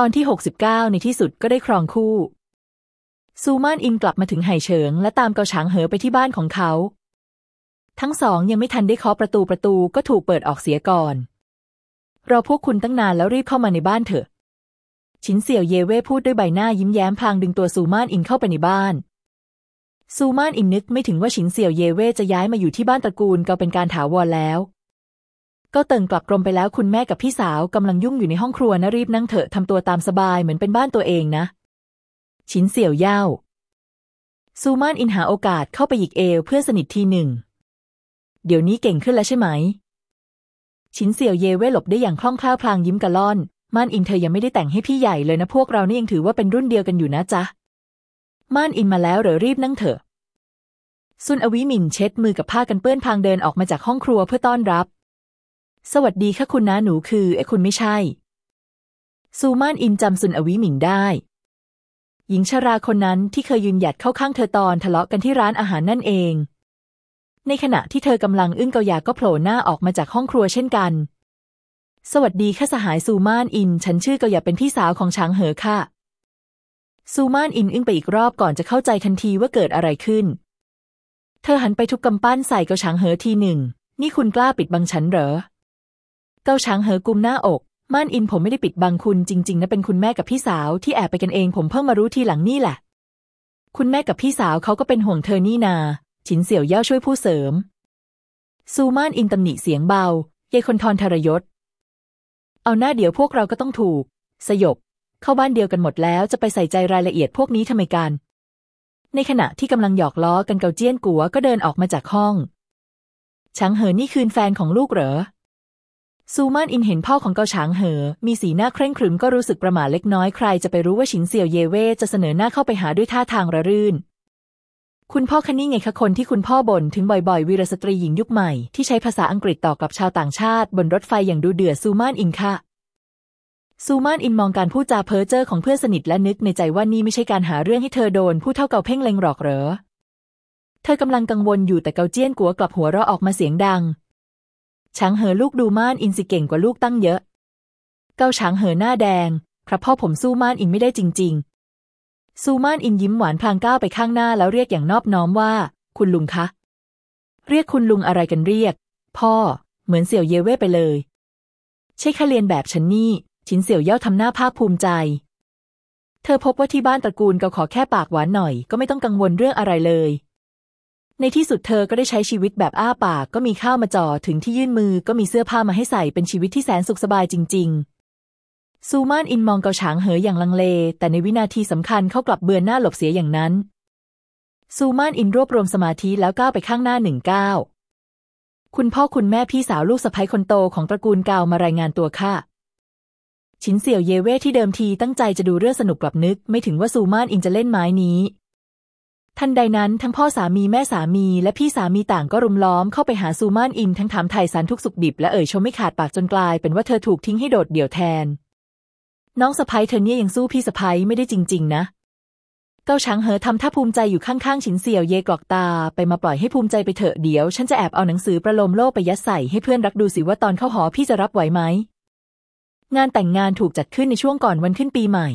ตอนที่ 69 ในที่สุดก็ได้ครองคู่ ซูมานอินกลับมาถึงไห่เฉิง และตามเกาฉางเหอไปที่บ้านของเขา ทั้งสองยังไม่ทันได้เคาะประตูประตูก็ถูกเปิดออกเสียก่อน เรอพวกคุณตั้งนานแล้วรีบเข้ามาในบ้านเถอะ ชินเสี่ยวเยเว่พูดด้วยใบหน้ายิ้มแย้มพลางดึงตัวซูมานอินเข้าไปในบ้านซูมานอินนึกไม่ถึงว่าชินเสี่ยวเยเว่จะย้ายมาอยู่ที่บ้านตระกูลเกาเป็นการถาวรแล้ว ก็เติงกลับกรมไปแล้วคุณแม่กับพี่สาวกำลังยุ่งอยู่ในห้องครัวนะรีบนั่งเถอะทำตัวตามสบายเหมือนเป็นบ้านตัวเองนะ ชินเสี่ยวเย่าซูมานอินหาโอกาสเข้าไปหยิกเอวเพื่อสนิททีหนึ่ง เดี๋ยวนี้เก่งขึ้นแล้วใช่ไหม ชินเสี่ยวเยเว่หลบได้อย่างคล่องแคล่วพลางยิ้มกะล่อนม่านอินเธอยังไม่ได้แต่งให้พี่ใหญ่เลยนะพวกเรานี่ยังถือว่าเป็นรุ่นเดียวกันอยู่นะจ๊ะ ม่านอินมาแล้วเหรอรีบนั่งเถอะ ซุนอวิมินเช็ดมือกับผ้ากันเปื้อนพางเดินออกมาจากห้องครัวเพื่อต้อนรับ สวัสดีค่ะคุณนะหนูคือไอ้คุณไม่ใช่ ซูมานอินจำซุนอวิมินได้ หญิงชราคนนั้นที่เคยยืนหยัดเข้าข้างเธอตอนทะเลาะกันที่ร้านอาหารนั่นเอง ในขณะที่เธอกำลังอึ้งเกายาก็โผล่หน้าออกมาจากห้องครัวเช่นกัน สวัสดีค่ะสหายซูมานอิน ฉันชื่อเกายาเป็นพี่สาวของช้างเหอค่ะ ซูมานอินอึ้งไปอีกรอบก่อนจะเข้าใจทันทีว่าเกิดอะไรขึ้น เธอหันไปทุบกำปั้นใส่เกาช้างเหอทีหนึ่ง นี่คุณกล้าปิดบังฉันเหรอ เกาช้างเหอกุมหน้าอกม่านอินผมไม่ได้ปิดบังคุณจริง ๆนะเป็นคุณแม่กับพี่สาวที่แอบไปกันเองผมเพิ่งมารู้ทีหลังนี่แหละ คุณแม่กับพี่สาวเขาก็เป็นห่วงเธอนี่นา ฉินเสี่ยวเย่าช่วยผู้เสริม ซูม่านอินตำหนิเสียงเบายายคนทอนทรยศ เอาหน้าเดี๋ยวพวกเราก็ต้องถูก สยบ เข้าบ้านเดียวกันหมดแล้วจะไปใส่ใจรายละเอียดพวกนี้ทำไมกัน ในขณะที่กำลังหยอกล้อกันเกาเจี้ยนกัวก็เดินออกมาจากห้องช้างเหอนี่คืนแฟนของลูกเหรอ ซูมานอินเห็นพ่อของเกาฉางเหอ มีสีหน้าเคร่งครึมก็รู้สึกประหม่าเล็กน้อยใครจะไปรู้ว่าฉินเสี่ยวเยเว่จะเสนอหน้าเข้าไปหาด้วยท่าทางระรื่น คุณพ่อคันนี่ไงคะคนที่คุณพ่อบ่นถึงบ่อยๆ วีรสตรีหญิงยุคใหม่ที่ใช้ภาษาอังกฤษต่อกับชาวต่างชาติ บนรถไฟอย่างดูเดือดซูมานอินค่ะ ซูมานอินมองการพูดจาเพ้อเจ้อของเพื่อนสนิทและนึกในใจว่านี่ไม่ใช่การหาเรื่องให้เธอโดนผู้เท่าเกาเพ่งเล็งหรอกเหรอเธอกำลังกังวลอยู่แต่เกาเจี้ยนกัวกลับหัวเราะออกมาเสียงดัง ช้างเหอลูกดูม่านอินสิเก่งกว่าลูกตั้งเยอะ เกาช้างเหอหน้าแดง ครับพ่อผมสู้ม่านอินไม่ได้จริง ๆ ซูม่านอินยิ้มหวานพลางก้าวไปข้างหน้าแล้วเรียกอย่างนอบน้อมว่า คุณลุงคะ เรียกคุณลุงอะไรกันเรียก พ่อ เหมือนเสี่ยวเยเว่ไปเลย ใช่คะเรียนแบบฉันนี่ ชินเสี่ยวเย่าทำหน้าภาคภูมิใจ เธอพบว่าที่บ้านตระกูลก็ขอแค่ปากหวานหน่อย ก็ไม่ต้องกังวลเรื่องอะไรเลย ในที่สุดเธอก็ได้ใช้ชีวิตแบบอ้าปาก ก็มีข้าวมาจ่อถึงที่ยื่นมือก็มีเสื้อผ้ามาให้ใส่เป็นชีวิตที่แสนสุขสบายจริง ๆ ซูมานอินมองเกาฉางเหออย่างลังเล แต่ในวินาทีสำคัญเขากลับเบือนหน้าหลบเสียอย่างนั้น ซูมานอินรวบรวมสมาธิแล้วก้าวไปข้างหน้าหนึ่งก้าวคุณพ่อคุณแม่พี่สาวลูกสะใภ้คนโตของตระกูลเกามารายงานตัวค่ะชินเสี่ยวเยเว่ที่เดิมทีตั้งใจจะดูเรื่องสนุกกลับนึก ไม่ถึงว่าซูมานอินจะเล่นไม้นี้ ทันใดนั้นทั้งพ่อสามีแม่สามีและพี่สามีต่างก็รุมล้อมเข้าไปหาซูมานอินทั้งถามไถ่สารทุกข์สุกดิบและเอ่ยชมไม่ขาดปากจนกลายเป็นว่าเธอถูกทิ้งให้โดดเดี่ยวแทน น้องสะใภ้เธอเนี่ยยังสู้พี่สะใภ้ไม่ได้จริง ๆ นะ เกาช้างเหอทำท่าภูมิใจอยู่ข้างๆฉินเสี่ยวเยกรอกตา ไปมาปล่อยให้ภูมิใจไปเถอะเดี๋ยวฉันจะแอบเอาหนังสือประโลมโลกไปยัดใส่ให้เพื่อนรักดูสิว่าตอนเข้าหอพี่จะรับไหวไหมงานแต่งงานถูกจัดขึ้นในช่วงก่อนวันขึ้นปีใหม่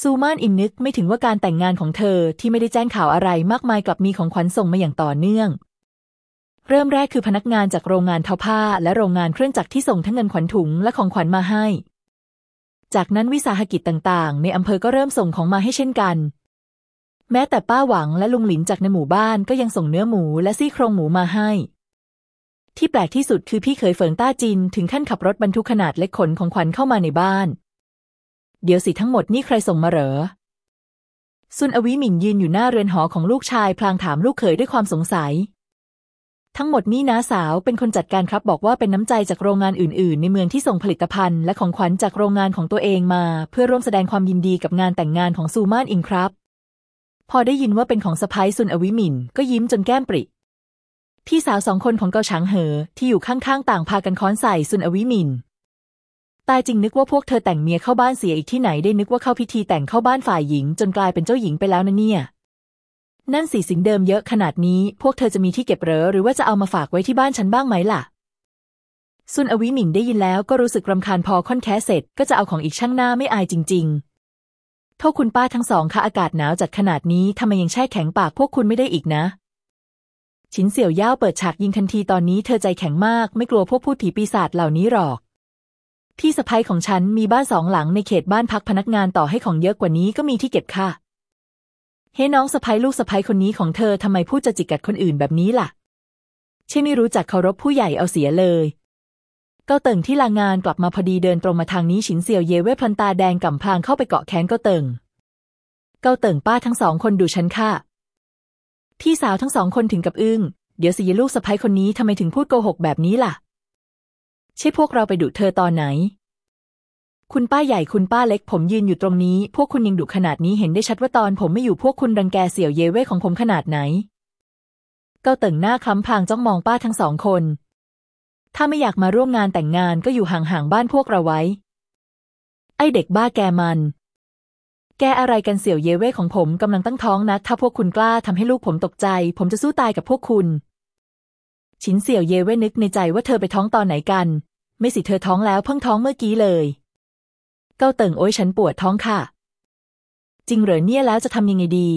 ซูมานอินนึกไม่ถึงว่าการแต่งงานของเธอที่ไม่ได้แจ้งข่าวอะไรมากมายกลับมีของขวัญส่งมาอย่างต่อเนื่อง เริ่มแรกคือพนักงานจากโรงงานทอผ้า และโรงงานเครื่องจักรที่ส่งทั้งเงินขวัญถุงและของขวัญมาให้ จากนั้นวิสาหกิจต่างๆ ในอำเภอก็เริ่มส่งของมาให้เช่นกัน แม้แต่ป้าหวังและลุงหลินจากในหมู่บ้านก็ยังส่งเนื้อหมูและซี่โครงหมูมาให้ ที่แปลกที่สุดคือพี่เขยเฟิงต้าจินถึงขั้นขับรถบรรทุกขนาดเล็กขนของขวัญเข้ามาในบ้าน เดี๋ยวสิทั้งหมดนี่ใครส่งมาเหรอ ซุนอวิหมิงยืนอยู่หน้าเรือนหอของลูกชายพลางถามลูกเขยด้วยความสงสัย ทั้งหมดนี่น้าสาวเป็นคนจัดการครับบอกว่าเป็นน้ำใจจากโรงงานอื่น ๆ ในเมืองที่ส่งผลิตภัณฑ์และของขวัญจากโรงงานของตัวเองมา เพื่อร่วมแสดงความยินดีกับงานแต่งงานของซูมานอิงครับ พอได้ยินว่าเป็นของสะพ้ายซุนอวิหมินก็ยิ้มจนแก้มปริพี่สาวสองคนของเกาฉางเหอที่อยู่ข้างๆ ต่างพากันค้อนใส่ซุนอวิหมิน ตายจริงนึกว่าพวกเธอแต่งเมียเข้าบ้านเสียอีกที่ไหนได้นึกว่าเข้าพิธีแต่งเข้าบ้านฝ่ายหญิง จนกลายเป็นเจ้าหญิงไปแล้วนะเนี่ย นั่นสิสิงเดิมเยอะขนาดนี้ พวกเธอจะมีที่เก็บเหรอหรือว่าจะเอามาฝากไว้ที่บ้านฉันบ้างไหมล่ะซุนอวิหมิงได้ยินแล้วก็รู้สึกรำคาญพอค่อนแค้เสร็จก็จะเอาของอีกช่างหน้าไม่อายจริง ๆ โทษคุณป้าทั้งสองค่ะอากาศหนาวจัดขนาดนี้ทำไมยังแช่แข็งปากพวกคุณไม่ได้อีกนะฉินเสี่ยวย่าเปิดฉากยิงทันทีตอนนี้เธอใจแข็งมาก ไม่กลัวพวกพูดผีปีศาจเหล่านี้หรอก พี่สะพ้ยของฉันมีบ้านสองหลังในเขตบ้านพักพนักงานต่อให้ของเยอะกว่านี้ก็มีที่เก็บค่ะ เฮ้น้องสะพ้ยลูกสะพ้ยคนนี้ของเธอทำไมพูดจะจิกกัดคนอื่นแบบนี้ล่ะใช่ไม่รู้จักเคารพผู้ใหญ่เอาเสียเลยเกาเติ่งที่ลางานกลับมาพอดีเดินตรงมาทางนี้ฉินเสี่ยวเย่เว่พลันตาแดงก่ำพลางเข้าไปเกาะแขนเกาเติ่งเกาเติ่งป้าทั้งสองคนดูฉันค่ะ พี่สาวทั้งสองคนถึงกับอึ้งเดี๋ยวสิยลูกสะพ้ยคนนี้ทำไมถึงพูดโกหกแบบนี้ล่ะ ใช่พวกเราไปดุเธอตอนไหน คุณป้าใหญ่คุณป้าเล็ก ผมยืนอยู่ตรงนี้ พวกคุณยังดุขนาดนี้เห็นได้ชัดว่าตอนผมไม่อยู่พวกคุณรังแกเสี่ยวเย่เว่ของผมขนาดไหน เก้าเติ่งหน้าคล้ำพางจ้องมองป้าทั้งสองคน ถ้าไม่อยากมาร่วมงานแต่งงานก็อยู่ห่างๆบ้านพวกเราไว้ ไอเด็กบ้าแกมัน แกอะไรกันเสี่ยวเย่เว่ของผมกำลังตั้งท้องนะ ถ้าพวกคุณกล้าทำให้ลูกผมตกใจ ผมจะสู้ตายกับพวกคุณ ฉินเสี่ยวเย่เว่นึกในใจว่าเธอไปท้องตอนไหนกัน ไม่สิเธอท้องแล้วเพิ่งท้องเมื่อกี้เลย เก้าเติ่งโอ้ยฉันปวดท้องค่ะ จริงเหรอเนี่ยแล้วจะทำยังไงดี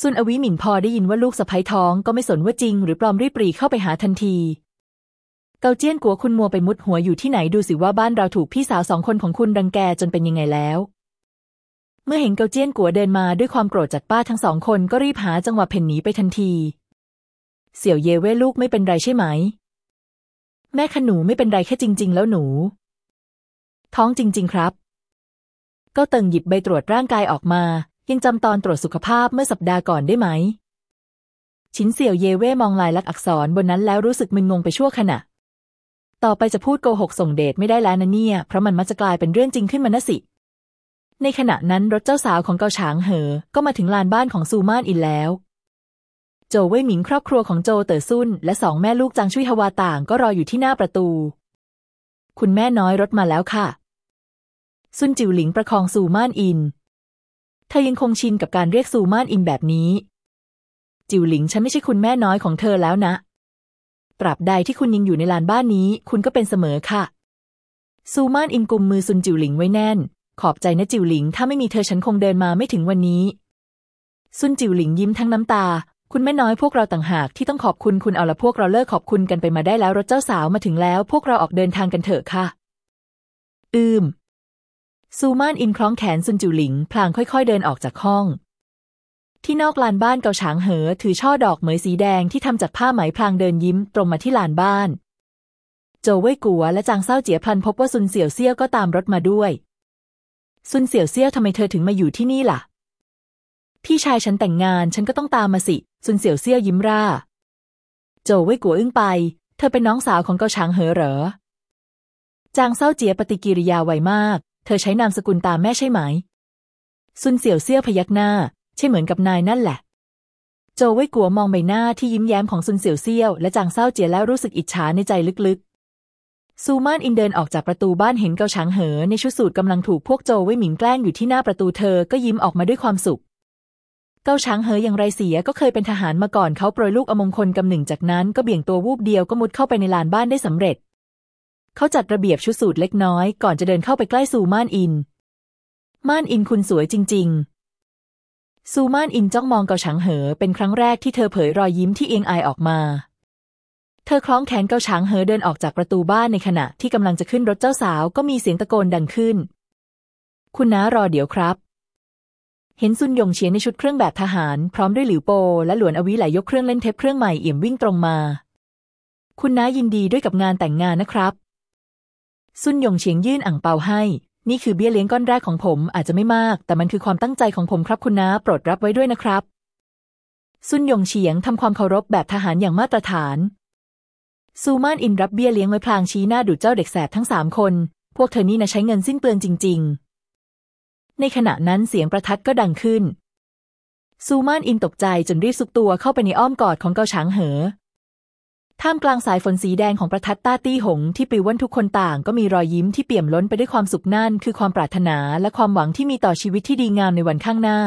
ซุนอวิหมิงพอได้ยินว่าลูกสะพ้ยท้องก็ไม่สนว่าจริง หรือปลอมรีบปรีเข้าไปหาทันที เกาเจี้ยนกัวคุณมัวไปมุดหัวอยู่ที่ไหนดูสิว่าบ้านเราถูกพี่สาวสองคนของคุณรังแกจนเป็นยังไงแล้ว เมื่อเห็นเกาเจี้ยนกัวเดินมาด้วยความโกรธจัดป้าทั้งสองคนก็รีบหาจังหวะเพ่นหนีไปทันที เสี่ยวเย่เว่ลูกไม่เป็นไรใช่ไหม แม่ขนูไม่เป็นไรแค่จริง ๆ แล้วหนู ท้องจริง ๆ ครับก้าเติงหยิบใบตรวจร่างกายออกมา ยังจำตอนตรวจสุขภาพเมื่อสัปดาห์ก่อนได้ไหม ชินเสี่ยวเย่เว่มองลายลักษณ์อักษรบนนั้นแล้วรู้สึกมึนงงไปชั่วขณะ ต่อไปจะพูดโกหกส่งเดชไม่ได้แล้วนะเนี่ย เพราะมันมักจะกลายเป็นเรื่องจริงขึ้นมานะสิในขณะนั้นรถเจ้าสาวของเกาฉางเหอ ก็มาถึงลานบ้านของซูมานอินแล้ว โจเว่ยหมิงครอบครัวของโจเต๋อซุนและสองแม่ลูกจางชุยฮวาต่างก็รออยู่ที่หน้าประตู คุณแม่น้อยรถมาแล้วค่ะ ซุนจิวหลิงประคองซูม่านอิน เธอยังคงชินกับการเรียกซูม่านอินแบบนี้ จิวหลิงฉันไม่ใช่คุณแม่น้อยของเธอแล้วนะ ตราบใดที่คุณยังอยู่ในลานบ้านนี้ คุณก็เป็นเสมอค่ะ ซูม่านอินกุมมือซุนจิวหลิงไว้แน่น ขอบใจนะจิวหลิง ถ้าไม่มีเธอฉันคงเดินมาไม่ถึงวันนี้ ซุนจิวหลิงยิ้มทั้งน้ำตา คุณแม่น้อยพวกเราต่างหากที่ต้องขอบคุณคุณเอาละพวกเราเลิกขอบคุณกันไปมาได้แล้วรถเจ้าสาวมาถึงแล้ว พวกเราออกเดินทางกันเถอะค่ะ อืม ซูมานอินคล้องแขนซุนจิวหลิง พลางค่อย ๆ เดินออกจากห้อง ที่นอกลานบ้านเกาฉางเหอ ถือช่อดอกเหมยสีแดงที่ทำจากผ้าไหมพลางเดินยิ้มตรงมาที่ลานบ้านโจวเว่ยกัวและจางเศร้าเจียพลันพบว่าซุนเสี่ยวเซี่ยวก็ตามรถมาด้วย ซุนเสี่ยวเซี่ยวทำไมเธอถึงมาอยู่ที่นี่ล่ะ พี่ชายฉันแต่งงานฉันก็ต้องตามมาสิ ซุนเสี่ยวเซี่ยยิ้มร่า โจวเว่ยกัวอึ้งไป เธอเป็นน้องสาวของเกาฉางเหอเหรอ จางเศร้าเจียปฏิกิริยาไวมาก เธอใช้นามสกุลตามแม่ใช่ไหม ซุนเสี่ยวเซี่ยพยักหน้า ใช่เหมือนกับนายนั่นแหละ โจวเว่ยกัวมองใบหน้าที่ยิ้มแย้มของซุนเสี่ยวเซี่ยวและจางเศร้าเจียแล้วรู้สึกอิจฉาในใจลึกๆ ซูมานอินเดินออกจากประตูบ้านเห็นเกาฉางเหอในชุดสูทกำลังถูกพวกโจวเว่ยหมิงแกล้งอยู่ที่หน้าประตูเธอก็ยิ้มออกมาด้วยความสุข เกาช้างเหออย่างไรเสียก็เคยเป็นทหารมาก่อนเขาโปรยลูกอมงคลกำหนึ่งจากนั้นก็เบี่ยงตัววูบเดียวก็มุดเข้าไปในลานบ้านได้สำเร็จ เขาจัดระเบียบชุดสูทเล็กน้อย ก่อนจะเดินเข้าไปใกล้ซูม่านอิน ม่านอินคุณสวยจริง ๆ ซูม่านอินจ้องมองเกาฉางเหอเป็นครั้งแรกที่เธอเผยรอยยิ้มที่เอียงอายออกมา เธอคล้องแขนเกาฉางเหอเดินออกจากประตูบ้านในขณะที่กำลังจะขึ้นรถเจ้าสาวก็มีเสียงตะโกนดังขึ้น คุณน้ารอเดี๋ยวครับ เห็นซุนยงเฉียนในชุดเครื่องแบบทหาร พร้อมด้วยหลิวโป และหลวนอวิไหลยกเครื่องเล่นเทปเครื่องใหม่เอี่ยมวิ่งตรงมา คุณน้ายินดีด้วยกับงานแต่งงานนะครับซุนยงเฉียงยื่นอ่างเปาให้ นี่คือเบี้ยเลี้ยงก้อนแรกของผมอาจจะไม่มาก แต่มันคือความตั้งใจของผมครับคุณน้าโปรดรับไว้ด้วยนะครับ ซุนยงเฉียงทำความเคารพแบบทหารอย่างมาตรฐาน ซูมานอินรับเบี้ยเลี้ยงไว้พลางชี้หน้าดูเจ้าเด็กแสบทั้งสามคน พวกเธอนี่นะใช้เงินสิ้นเปลืองจริง ๆ ในขณะนั้นเสียงประทัดก็ดังขึ้น ซูมานอินตกใจจนรีบซุกตัวเข้าไปในอ้อมกอดของเกาฉางเหอ ท่ามกลางสายฝนสีแดงของประทัดต้าตี้หงที่ปลิวว่อนทุกคนต่างก็มีรอยยิ้มที่เปี่ยมล้นไปด้วยความสุขนั่นคือความปรารถนาและความหวังที่มีต่อชีวิตที่ดีงามในวันข้างหน้า